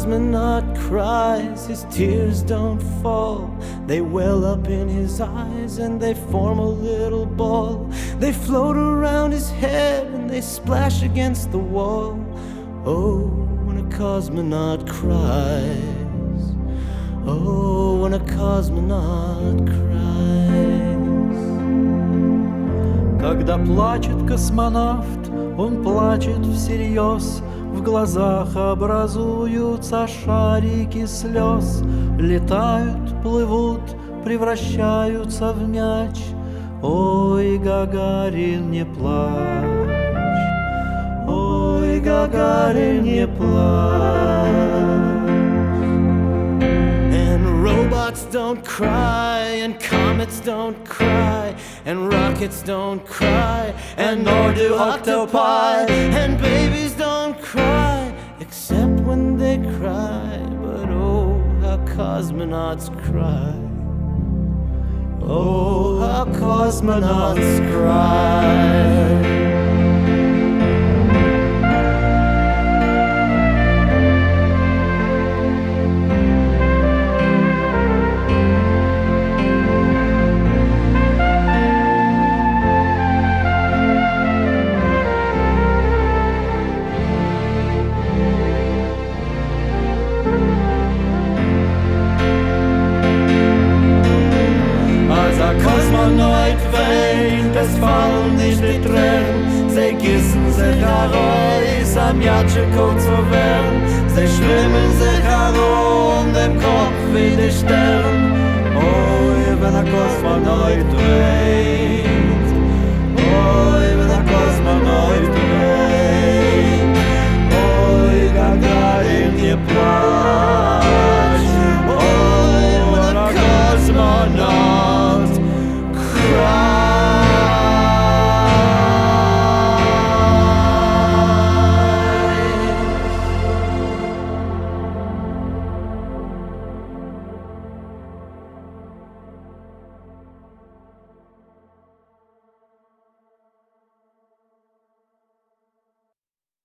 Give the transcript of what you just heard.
cosmonaut cries, his tears don't fall. They well up in his eyes and they form a little ball. They float around his head and they splash against the wall. Oh, when a cosmonaut cries. Oh, when a cosmonaut cries. Когда плачет космонавт, он плачет всерьез В глазах образуются шарики слез. Летают, плывут, превращаются в мяч. Ой, Гагарин, не плачь. Ой, Гагарин, не плачь don't cry, and comets don't cry, and rockets don't cry, and nor do octopi, and babies don't cry, except when they cry. But oh, how cosmonauts cry. Oh, how cosmonauts cry. Fallen nicht die Tränen, sie gießen sich heraus, am Jatscheko zu werden, sie schwimmen sich herum, dem Kopf wie die Sterne. Oh, wenn ein Kosmonaut weint,